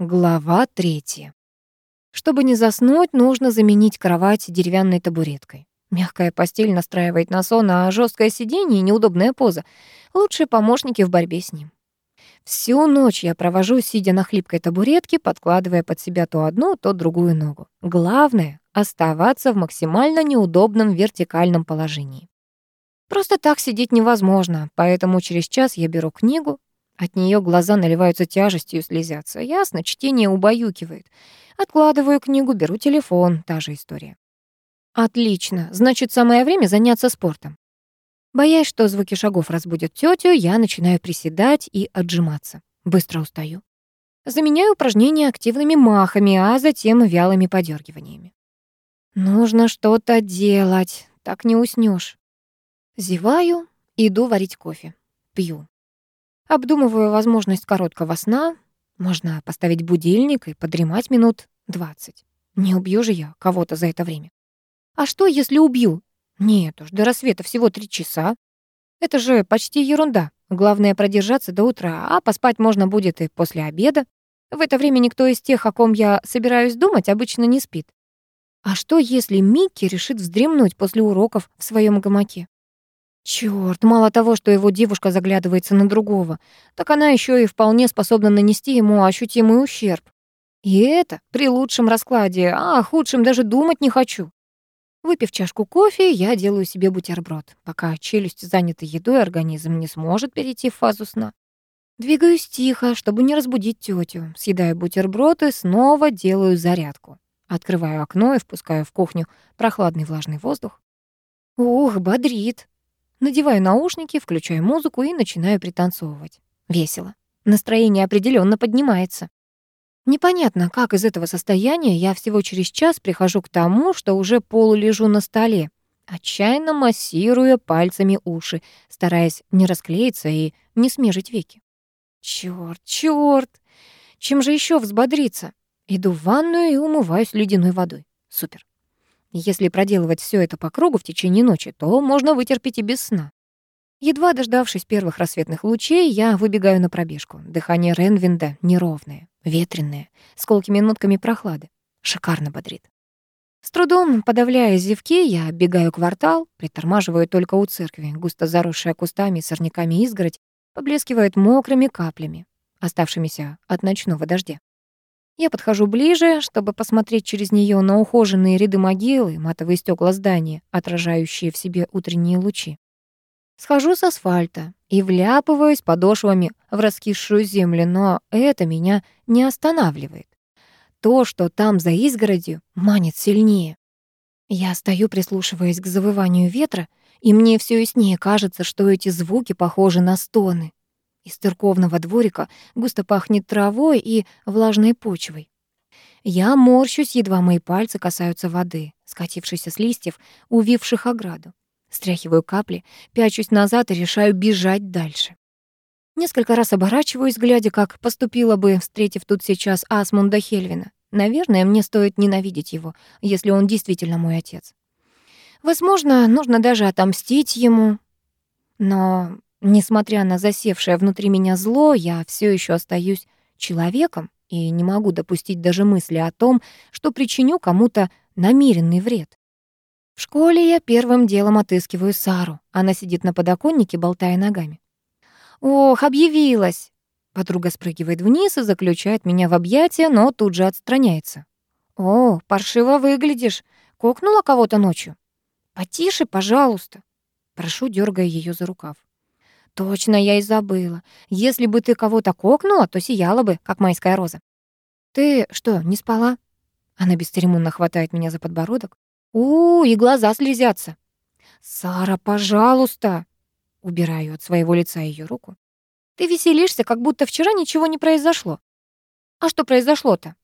Глава третья. Чтобы не заснуть, нужно заменить кровать деревянной табуреткой. Мягкая постель настраивает на сон, а жесткое сиденье и неудобная поза — лучшие помощники в борьбе с ним. Всю ночь я провожу, сидя на хлипкой табуретке, подкладывая под себя то одну, то другую ногу. Главное — оставаться в максимально неудобном вертикальном положении. Просто так сидеть невозможно, поэтому через час я беру книгу, от нее глаза наливаются тяжестью и слезятся. Ясно, чтение убаюкивает. Откладываю книгу, беру телефон. Та же история. Отлично. Значит, самое время заняться спортом. Боясь, что звуки шагов разбудят тетю, я начинаю приседать и отжиматься. Быстро устаю. Заменяю упражнения активными махами, а затем вялыми подергиваниями. Нужно что-то делать, так не уснешь. Зеваю, иду варить кофе. Пью. Обдумываю возможность короткого сна. Можно поставить будильник и подремать минут 20. Не убью же я кого-то за это время. А что, если убью? Нет уж, до рассвета всего три часа. Это же почти ерунда. Главное продержаться до утра, а поспать можно будет и после обеда. В это время никто из тех, о ком я собираюсь думать, обычно не спит. А что, если Микки решит вздремнуть после уроков в своем гамаке? Чёрт, мало того, что его девушка заглядывается на другого, так она ещё и вполне способна нанести ему ощутимый ущерб. И это при лучшем раскладе, а о худшем даже думать не хочу. Выпив чашку кофе, я делаю себе бутерброд. Пока челюсть занята едой, организм не сможет перейти в фазу сна. Двигаюсь тихо, чтобы не разбудить тетю. Съедаю бутерброд и снова делаю зарядку. Открываю окно и впускаю в кухню прохладный влажный воздух. Ух, бодрит. Надеваю наушники, включаю музыку и начинаю пританцовывать. Весело. Настроение определенно поднимается. Непонятно, как из этого состояния я всего через час прихожу к тому, что уже полулежу на столе, отчаянно массируя пальцами уши, стараясь не расклеиться и не смежить веки. Чёрт, чёрт! Чем же еще взбодриться? Иду в ванную и умываюсь ледяной водой. Супер. Если проделывать все это по кругу в течение ночи, то можно вытерпеть и без сна. Едва дождавшись первых рассветных лучей, я выбегаю на пробежку. Дыхание Ренвинда неровное, ветреное, с колкими нотками прохлады. Шикарно бодрит. С трудом подавляя зевки, я бегаю квартал, притормаживаю только у церкви, густо заросшая кустами и сорняками изгородь, поблескивает мокрыми каплями, оставшимися от ночного дождя. Я подхожу ближе, чтобы посмотреть через нее на ухоженные ряды могил и матовые стекла здания, отражающие в себе утренние лучи. Схожу с асфальта и вляпываюсь подошвами в раскисшую землю, но это меня не останавливает. То, что там за изгородью, манит сильнее. Я стою, прислушиваясь к завыванию ветра, и мне все яснее кажется, что эти звуки похожи на стоны. Из церковного дворика густо пахнет травой и влажной почвой. Я морщусь, едва мои пальцы касаются воды, скатившейся с листьев, увивших ограду. Стряхиваю капли, пячусь назад и решаю бежать дальше. Несколько раз оборачиваюсь, глядя, как поступила бы, встретив тут сейчас Асмунда Хельвина. Наверное, мне стоит ненавидеть его, если он действительно мой отец. Возможно, нужно даже отомстить ему. Но Несмотря на засевшее внутри меня зло, я все еще остаюсь человеком и не могу допустить даже мысли о том, что причиню кому-то намеренный вред. В школе я первым делом отыскиваю Сару. Она сидит на подоконнике, болтая ногами. «Ох, объявилась!» Подруга спрыгивает вниз и заключает меня в объятия, но тут же отстраняется. «О, паршиво выглядишь. Кокнула кого-то ночью?» «Потише, пожалуйста». Прошу, дергая ее за рукав. Точно, я и забыла. Если бы ты кого-то кокнула, то сияла бы, как майская роза. Ты что, не спала? Она бесцеремонно хватает меня за подбородок. У, и глаза слезятся. Сара, пожалуйста. Убираю от своего лица ее руку. Ты веселишься, как будто вчера ничего не произошло. А что произошло-то?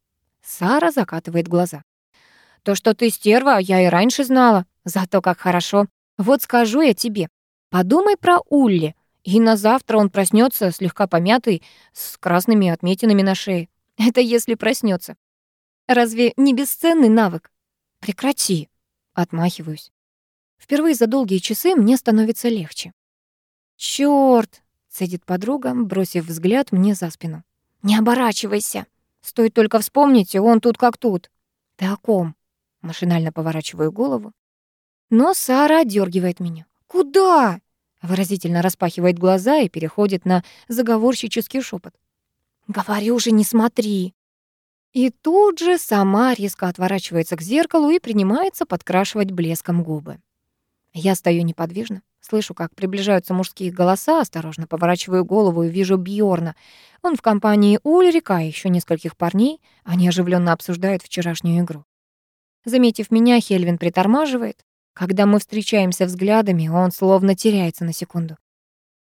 Сара закатывает глаза. То, что ты стерва, я и раньше знала. Зато как хорошо. Вот скажу я тебе. Подумай про Улли. И на завтра он проснется слегка помятый, с красными отметинами на шее. Это если проснется. Разве не бесценный навык? Прекрати. Отмахиваюсь. Впервые за долгие часы мне становится легче. Чёрт, цедит подруга, бросив взгляд мне за спину. Не оборачивайся. Стоит только вспомнить, он тут как тут. Ты о ком? Машинально поворачиваю голову. Но Сара отдергивает меня. Куда? Выразительно распахивает глаза и переходит на заговорщический шепот. Говорю же, не смотри. И тут же сама резко отворачивается к зеркалу и принимается подкрашивать блеском губы. Я стою неподвижно, слышу, как приближаются мужские голоса, осторожно поворачиваю голову и вижу Бьорна. Он в компании Ульрика и еще нескольких парней. Они оживленно обсуждают вчерашнюю игру. Заметив меня, Хельвин притормаживает. Когда мы встречаемся взглядами, он словно теряется на секунду.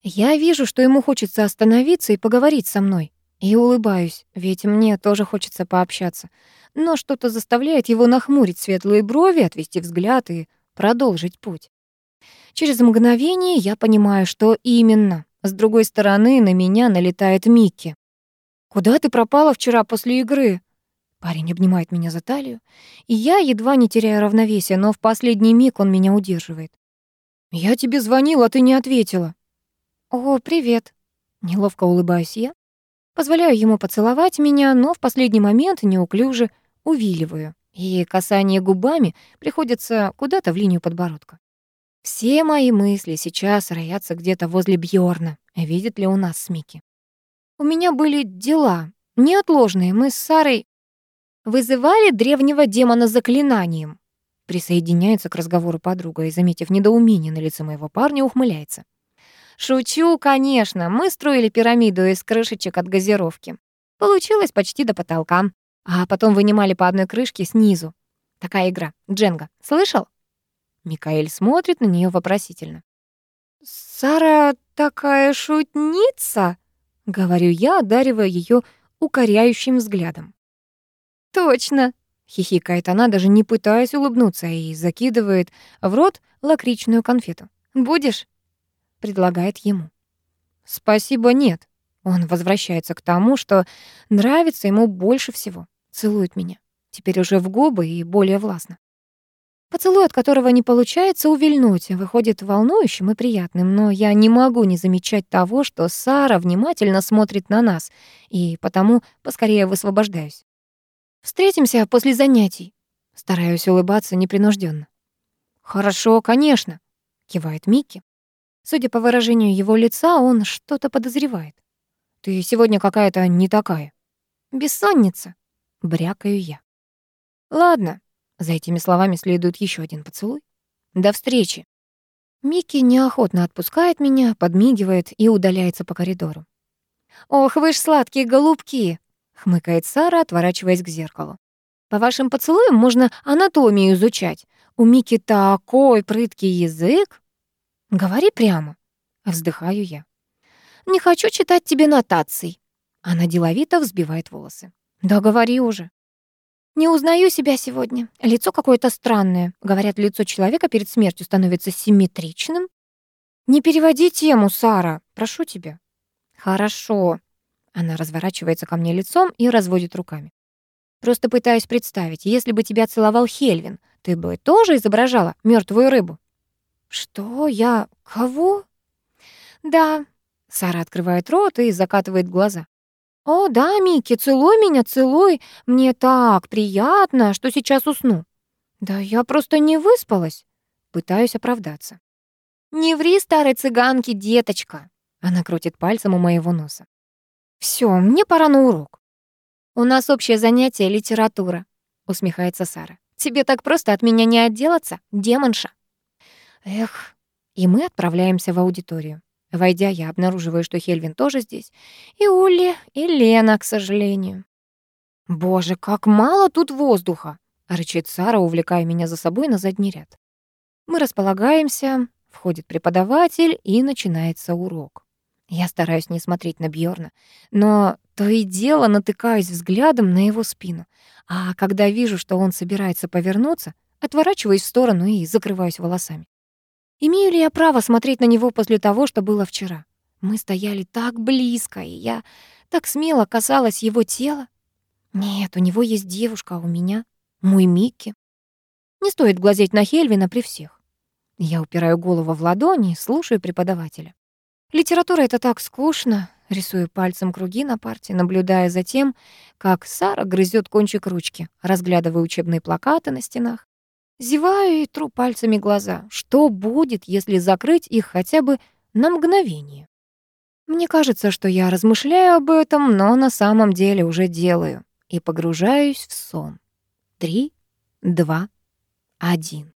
Я вижу, что ему хочется остановиться и поговорить со мной. И улыбаюсь, ведь мне тоже хочется пообщаться. Но что-то заставляет его нахмурить светлые брови, отвести взгляд и продолжить путь. Через мгновение я понимаю, что именно. С другой стороны на меня налетает Микки. «Куда ты пропала вчера после игры?» Парень обнимает меня за талию, и я едва не теряю равновесие, но в последний миг он меня удерживает. «Я тебе звонила, ты не ответила». «О, привет». Неловко улыбаюсь я, Позволяю ему поцеловать меня, но в последний момент неуклюже увиливаю, и касание губами приходится куда-то в линию подбородка. Все мои мысли сейчас роятся где-то возле Бьорна. Видит ли у нас с Микки? У меня были дела, неотложные. Мы с Сарой вызывали древнего демона заклинанием. Присоединяется к разговору подруга и, заметив недоумение на лице моего парня, ухмыляется. Шучу, конечно. Мы строили пирамиду из крышечек от газировки. Получилось почти до потолка. А потом вынимали по одной крышке снизу. Такая игра. Дженга. Слышал? Микаэль смотрит на нее вопросительно. «Сара такая шутница?» — говорю я, одаривая ее укоряющим взглядом. «Точно!» — хихикает она, даже не пытаясь улыбнуться, и закидывает в рот лакричную конфету. «Будешь?» предлагает ему. «Спасибо, нет». Он возвращается к тому, что нравится ему больше всего. Целует меня. Теперь уже в губы и более властно. Поцелуй, от которого не получается увильнуть, выходит волнующим и приятным, но я не могу не замечать того, что Сара внимательно смотрит на нас, и потому поскорее высвобождаюсь. «Встретимся после занятий». Стараюсь улыбаться непринужденно. «Хорошо, конечно», — кивает Микки. Судя по выражению его лица, он что-то подозревает. «Ты сегодня какая-то не такая». «Бессонница», — брякаю я. «Ладно». За этими словами следует еще один поцелуй. «До встречи». Микки неохотно отпускает меня, подмигивает и удаляется по коридору. «Ох, вы ж сладкие голубки!» — хмыкает Сара, отворачиваясь к зеркалу. «По вашим поцелуям можно анатомию изучать. У Мики такой прыткий язык!» Говори прямо. Вздыхаю я. Не хочу читать тебе нотаций. Она деловито взбивает волосы. Да говори уже. Не узнаю себя сегодня. Лицо какое-то странное. Говорят, лицо человека перед смертью становится симметричным. Не переводи тему, Сара. Прошу тебя. Хорошо. Она разворачивается ко мне лицом и разводит руками. Просто пытаюсь представить, если бы тебя целовал Хельвин, ты бы тоже изображала мертвую рыбу? «Что? Я... кого?» «Да». Сара открывает рот и закатывает глаза. «О, да, Микки, целуй меня, целуй. Мне так приятно, что сейчас усну». «Да я просто не выспалась». Пытаюсь оправдаться. «Не ври старой цыганке, деточка!» Она крутит пальцем у моего носа. Все, мне пора на урок». «У нас общее занятие — литература», — усмехается Сара. «Тебе так просто от меня не отделаться, демонша». Эх, и мы отправляемся в аудиторию. Войдя, я обнаруживаю, что Хельвин тоже здесь. И Улли, и Лена, к сожалению. «Боже, как мало тут воздуха!» — рычит Сара, увлекая меня за собой на задний ряд. Мы располагаемся, входит преподаватель, и начинается урок. Я стараюсь не смотреть на Бьорна, но то и дело натыкаюсь взглядом на его спину. А когда вижу, что он собирается повернуться, отворачиваюсь в сторону и закрываюсь волосами. Имею ли я право смотреть на него после того, что было вчера? Мы стояли так близко, и я так смело касалась его тела. Нет, у него есть девушка, а у меня мой Микки. Не стоит глазеть на Хельвина при всех. Я упираю голову в ладони и слушаю преподавателя. Литература — это так скучно. Рисую пальцем круги на парте, наблюдая за тем, как Сара грызет кончик ручки, разглядывая учебные плакаты на стенах. Зеваю и тру пальцами глаза. Что будет, если закрыть их хотя бы на мгновение? Мне кажется, что я размышляю об этом, но на самом деле уже делаю и погружаюсь в сон. Три, два, один.